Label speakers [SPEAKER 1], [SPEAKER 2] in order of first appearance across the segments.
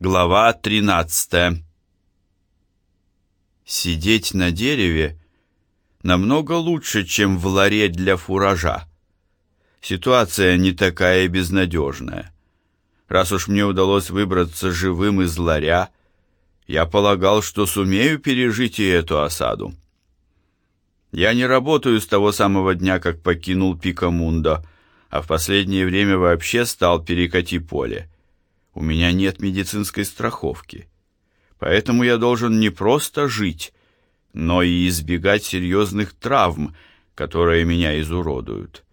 [SPEAKER 1] Глава 13 Сидеть на дереве намного лучше, чем в ларе для фуража. Ситуация не такая безнадежная. Раз уж мне удалось выбраться живым из ларя, я полагал, что сумею пережить и эту осаду. Я не работаю с того самого дня, как покинул Пикамундо, а в последнее время вообще стал перекати поле. У меня нет медицинской страховки. Поэтому я должен не просто жить, но и избегать серьезных травм, которые меня изуродуют.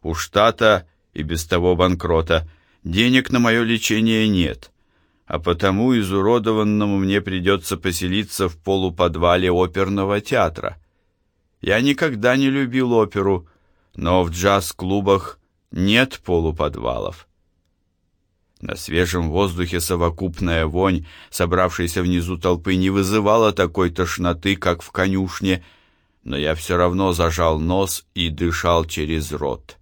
[SPEAKER 1] У штата и без того банкрота денег на мое лечение нет, а потому изуродованному мне придется поселиться в полуподвале оперного театра. Я никогда не любил оперу, но в джаз-клубах нет полуподвалов. На свежем воздухе совокупная вонь, собравшаяся внизу толпы, не вызывала такой тошноты, как в конюшне, но я все равно зажал нос и дышал через рот.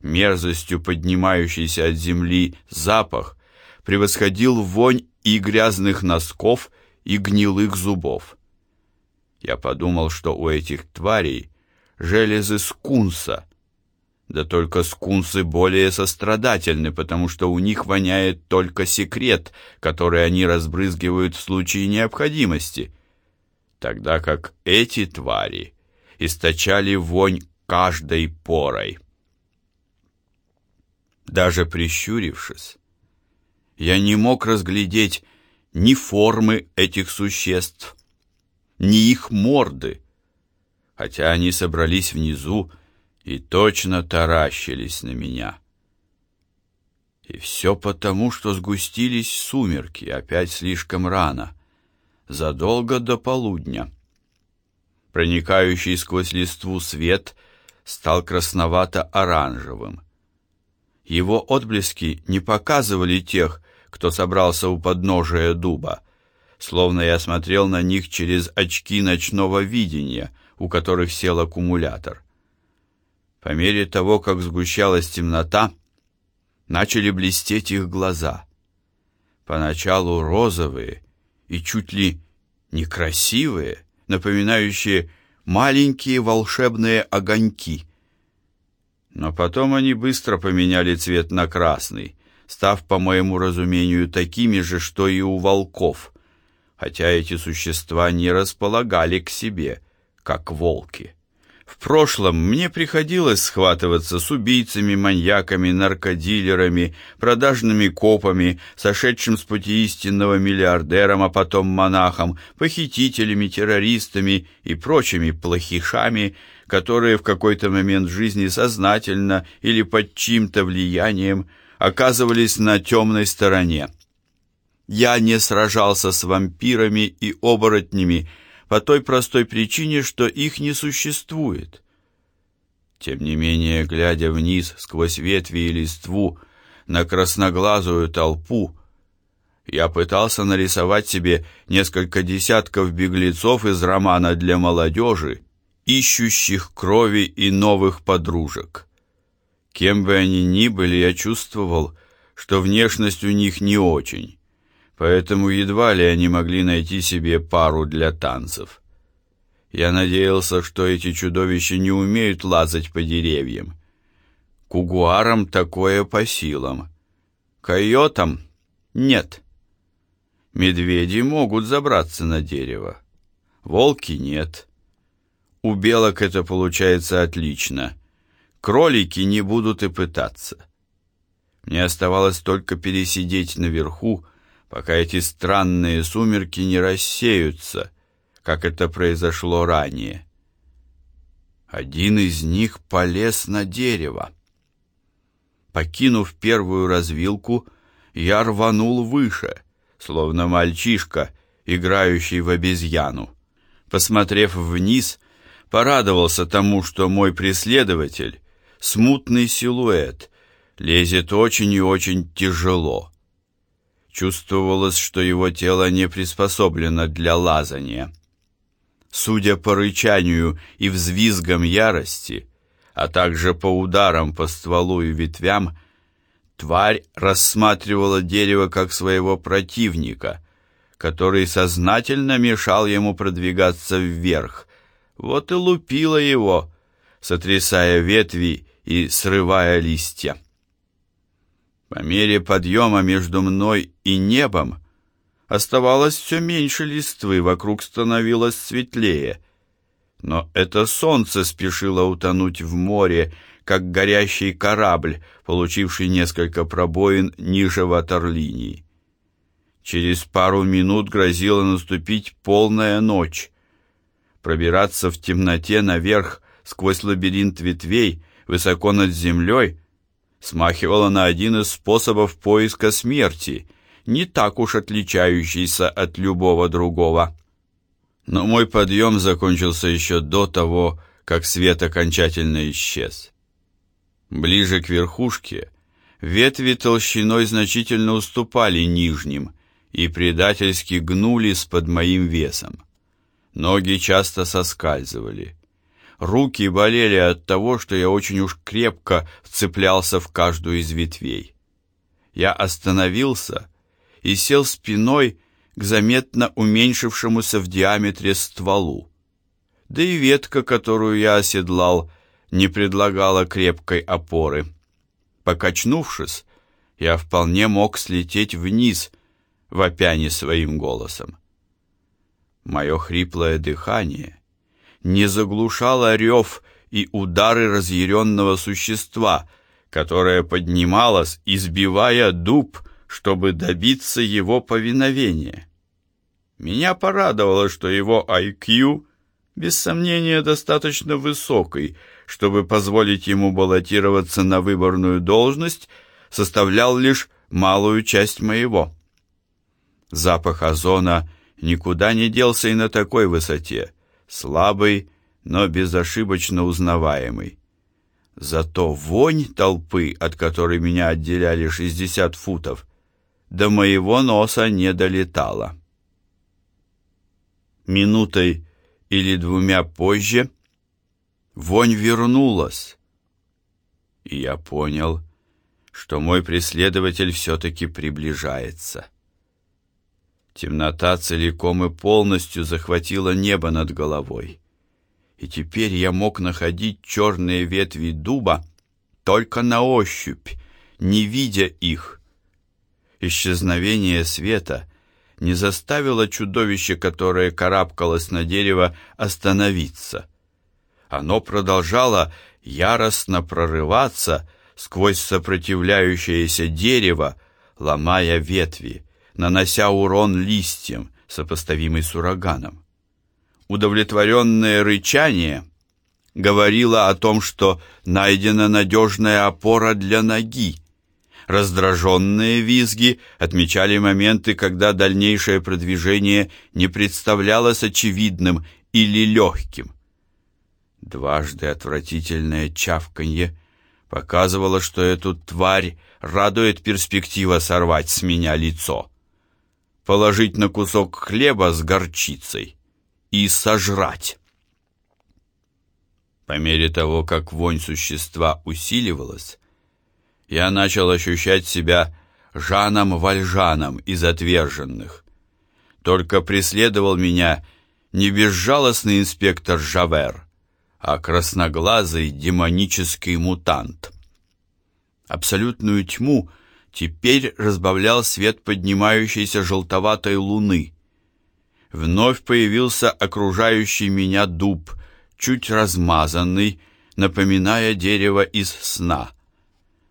[SPEAKER 1] Мерзостью поднимающийся от земли запах превосходил вонь и грязных носков, и гнилых зубов. Я подумал, что у этих тварей железы скунса, да только скунсы более сострадательны, потому что у них воняет только секрет, который они разбрызгивают в случае необходимости, тогда как эти твари источали вонь каждой порой. Даже прищурившись, я не мог разглядеть ни формы этих существ, ни их морды, хотя они собрались внизу, и точно таращились на меня. И все потому, что сгустились сумерки, опять слишком рано, задолго до полудня. Проникающий сквозь листву свет стал красновато-оранжевым. Его отблески не показывали тех, кто собрался у подножия дуба, словно я смотрел на них через очки ночного видения, у которых сел аккумулятор. По мере того, как сгущалась темнота, начали блестеть их глаза. Поначалу розовые и чуть ли некрасивые, напоминающие маленькие волшебные огоньки. Но потом они быстро поменяли цвет на красный, став, по моему разумению, такими же, что и у волков, хотя эти существа не располагали к себе, как волки. В прошлом мне приходилось схватываться с убийцами, маньяками, наркодилерами, продажными копами, сошедшим с пути истинного миллиардером, а потом монахом, похитителями, террористами и прочими плохишами, которые в какой-то момент жизни сознательно или под чьим-то влиянием оказывались на темной стороне. Я не сражался с вампирами и оборотнями, по той простой причине, что их не существует. Тем не менее, глядя вниз сквозь ветви и листву на красноглазую толпу, я пытался нарисовать себе несколько десятков беглецов из романа для молодежи, ищущих крови и новых подружек. Кем бы они ни были, я чувствовал, что внешность у них не очень поэтому едва ли они могли найти себе пару для танцев. Я надеялся, что эти чудовища не умеют лазать по деревьям. Кугуарам такое по силам. Койотам нет. Медведи могут забраться на дерево. Волки нет. У белок это получается отлично. Кролики не будут и пытаться. Мне оставалось только пересидеть наверху, пока эти странные сумерки не рассеются, как это произошло ранее. Один из них полез на дерево. Покинув первую развилку, я рванул выше, словно мальчишка, играющий в обезьяну. Посмотрев вниз, порадовался тому, что мой преследователь, смутный силуэт, лезет очень и очень тяжело. Чувствовалось, что его тело не приспособлено для лазания. Судя по рычанию и взвизгам ярости, а также по ударам по стволу и ветвям, Тварь рассматривала дерево как своего противника, который сознательно мешал ему продвигаться вверх. Вот и лупила его, сотрясая ветви и срывая листья. По мере подъема между мной и небом оставалось все меньше листвы, вокруг становилось светлее. Но это солнце спешило утонуть в море, как горящий корабль, получивший несколько пробоин ниже ватерлинии. Через пару минут грозила наступить полная ночь. Пробираться в темноте наверх сквозь лабиринт ветвей, высоко над землей, смахивало на один из способов поиска смерти, не так уж отличающийся от любого другого. Но мой подъем закончился еще до того, как свет окончательно исчез. Ближе к верхушке ветви толщиной значительно уступали нижним и предательски гнулись под моим весом. Ноги часто соскальзывали. Руки болели от того, что я очень уж крепко вцеплялся в каждую из ветвей. Я остановился и сел спиной к заметно уменьшившемуся в диаметре стволу. Да и ветка, которую я оседлал, не предлагала крепкой опоры. Покачнувшись, я вполне мог слететь вниз, вопя не своим голосом. Мое хриплое дыхание не заглушало рев и удары разъяренного существа, которое поднималось, избивая дуб, чтобы добиться его повиновения. Меня порадовало, что его IQ, без сомнения, достаточно высокий, чтобы позволить ему баллотироваться на выборную должность, составлял лишь малую часть моего. Запах озона никуда не делся и на такой высоте, слабый, но безошибочно узнаваемый. Зато вонь толпы, от которой меня отделяли 60 футов, до моего носа не долетала. Минутой или двумя позже вонь вернулась, и я понял, что мой преследователь все-таки приближается. Темнота целиком и полностью захватила небо над головой, и теперь я мог находить черные ветви дуба только на ощупь, не видя их. Исчезновение света не заставило чудовище, которое карабкалось на дерево, остановиться — оно продолжало яростно прорываться сквозь сопротивляющееся дерево, ломая ветви, нанося урон листьям, сопоставимый с ураганом. Удовлетворенное рычание говорило о том, что найдена надежная опора для ноги. Раздраженные визги отмечали моменты, когда дальнейшее продвижение не представлялось очевидным или легким. Дважды отвратительное чавканье показывало, что эту тварь радует перспектива сорвать с меня лицо, положить на кусок хлеба с горчицей и сожрать. По мере того, как вонь существа усиливалась, я начал ощущать себя Жаном Вальжаном из отверженных. Только преследовал меня не безжалостный инспектор Жавер, а красноглазый демонический мутант. Абсолютную тьму теперь разбавлял свет поднимающейся желтоватой луны. Вновь появился окружающий меня дуб, чуть размазанный, напоминая дерево из сна.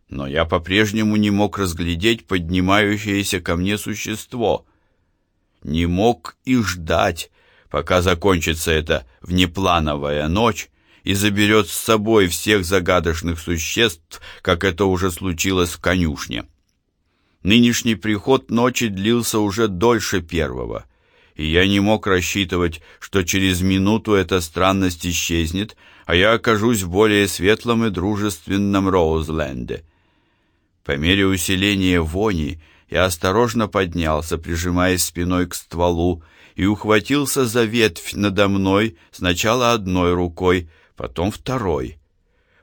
[SPEAKER 1] Но я по-прежнему не мог разглядеть поднимающееся ко мне существо. Не мог и ждать, пока закончится эта внеплановая ночь, и заберет с собой всех загадочных существ, как это уже случилось в конюшне. Нынешний приход ночи длился уже дольше первого, и я не мог рассчитывать, что через минуту эта странность исчезнет, а я окажусь в более светлом и дружественном Роузленде. По мере усиления вони я осторожно поднялся, прижимаясь спиной к стволу, и ухватился за ветвь надо мной сначала одной рукой, потом второй.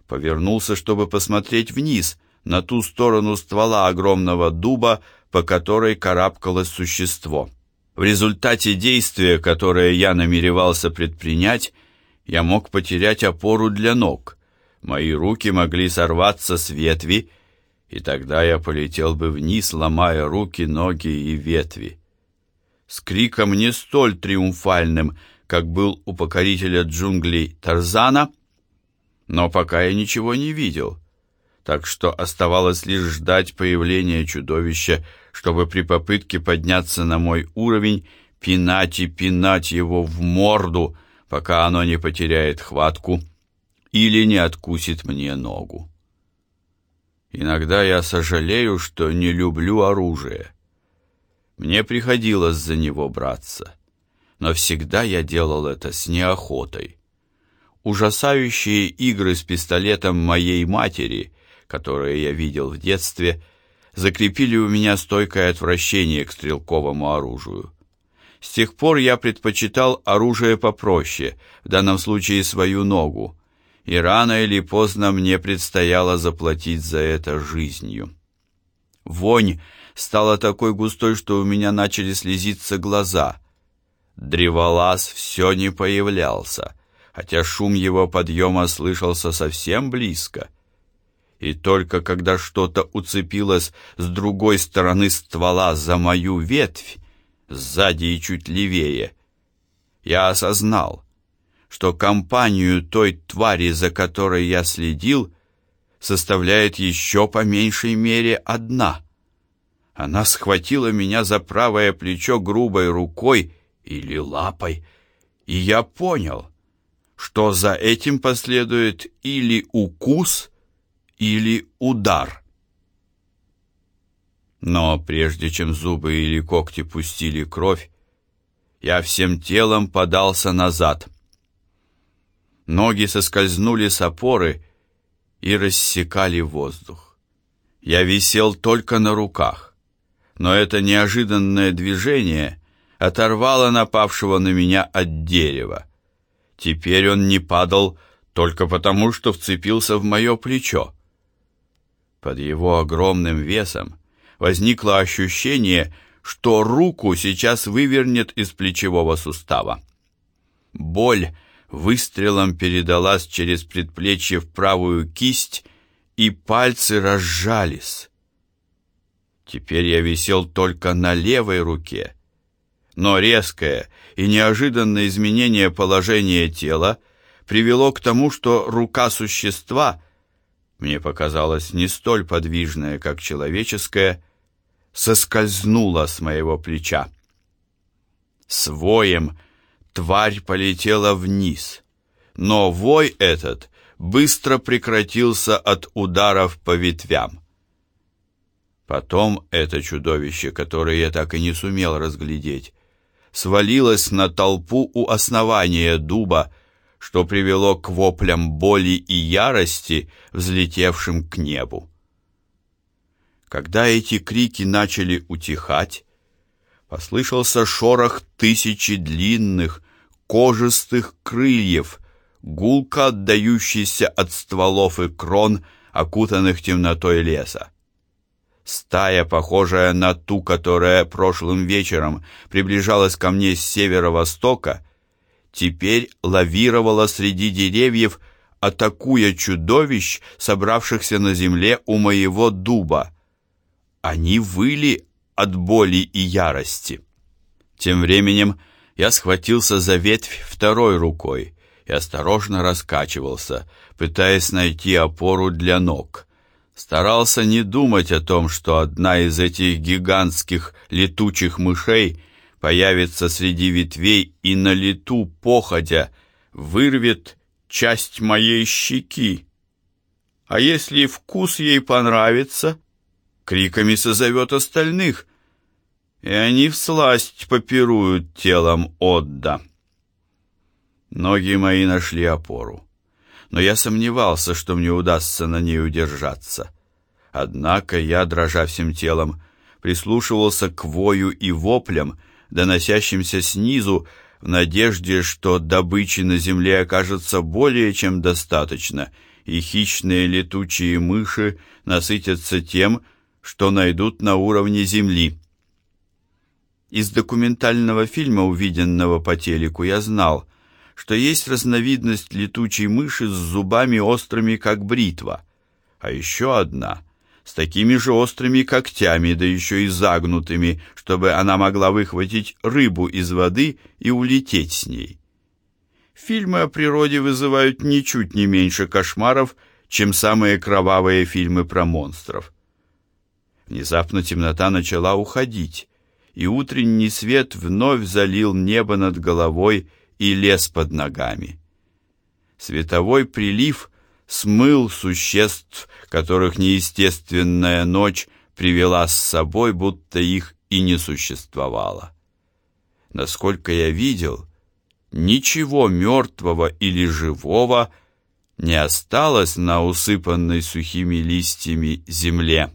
[SPEAKER 1] Повернулся, чтобы посмотреть вниз, на ту сторону ствола огромного дуба, по которой карабкалось существо. В результате действия, которое я намеревался предпринять, я мог потерять опору для ног. Мои руки могли сорваться с ветви, и тогда я полетел бы вниз, ломая руки, ноги и ветви. С криком не столь триумфальным, как был у покорителя джунглей Тарзана, но пока я ничего не видел, так что оставалось лишь ждать появления чудовища, чтобы при попытке подняться на мой уровень пинать и пинать его в морду, пока оно не потеряет хватку или не откусит мне ногу. Иногда я сожалею, что не люблю оружие. Мне приходилось за него браться, но всегда я делал это с неохотой. Ужасающие игры с пистолетом моей матери, которые я видел в детстве, закрепили у меня стойкое отвращение к стрелковому оружию. С тех пор я предпочитал оружие попроще, в данном случае свою ногу, и рано или поздно мне предстояло заплатить за это жизнью. Вонь стала такой густой, что у меня начали слезиться глаза. Древолаз все не появлялся, хотя шум его подъема слышался совсем близко — и только когда что-то уцепилось с другой стороны ствола за мою ветвь, сзади и чуть левее, я осознал, что компанию той твари, за которой я следил, составляет еще по меньшей мере одна. Она схватила меня за правое плечо грубой рукой или лапой, и я понял, что за этим последует или укус, или удар. Но прежде чем зубы или когти пустили кровь, я всем телом подался назад. Ноги соскользнули с опоры и рассекали воздух. Я висел только на руках, но это неожиданное движение оторвало напавшего на меня от дерева. Теперь он не падал только потому, что вцепился в мое плечо. Под его огромным весом возникло ощущение, что руку сейчас вывернет из плечевого сустава. Боль выстрелом передалась через предплечье в правую кисть, и пальцы разжались. Теперь я висел только на левой руке, но резкое и неожиданное изменение положения тела привело к тому, что рука существа — мне показалось не столь подвижная, как человеческая, соскользнула с моего плеча. С воем тварь полетела вниз, но вой этот быстро прекратился от ударов по ветвям. Потом это чудовище, которое я так и не сумел разглядеть, свалилось на толпу у основания дуба, что привело к воплям боли и ярости, взлетевшим к небу. Когда эти крики начали утихать, послышался шорох тысячи длинных, кожистых крыльев, гулко отдающийся от стволов и крон, окутанных темнотой леса. Стая, похожая на ту, которая прошлым вечером приближалась ко мне с северо-востока, теперь лавировала среди деревьев, атакуя чудовищ, собравшихся на земле у моего дуба. Они выли от боли и ярости. Тем временем я схватился за ветвь второй рукой и осторожно раскачивался, пытаясь найти опору для ног. Старался не думать о том, что одна из этих гигантских летучих мышей появится среди ветвей и на лету походя вырвет часть моей щеки. А если вкус ей понравится, криками созовет остальных, и они всласть попируют телом Отда. Ноги мои нашли опору, но я сомневался, что мне удастся на ней удержаться. Однако я, дрожа всем телом, прислушивался к вою и воплям, доносящимся снизу, в надежде, что добычи на земле окажется более чем достаточно, и хищные летучие мыши насытятся тем, что найдут на уровне земли. Из документального фильма, увиденного по телеку, я знал, что есть разновидность летучей мыши с зубами острыми, как бритва, а еще одна с такими же острыми когтями, да еще и загнутыми, чтобы она могла выхватить рыбу из воды и улететь с ней. Фильмы о природе вызывают ничуть не меньше кошмаров, чем самые кровавые фильмы про монстров. Внезапно темнота начала уходить, и утренний свет вновь залил небо над головой и лес под ногами. Световой прилив смыл существ, которых неестественная ночь привела с собой, будто их и не существовало. Насколько я видел, ничего мертвого или живого не осталось на усыпанной сухими листьями земле.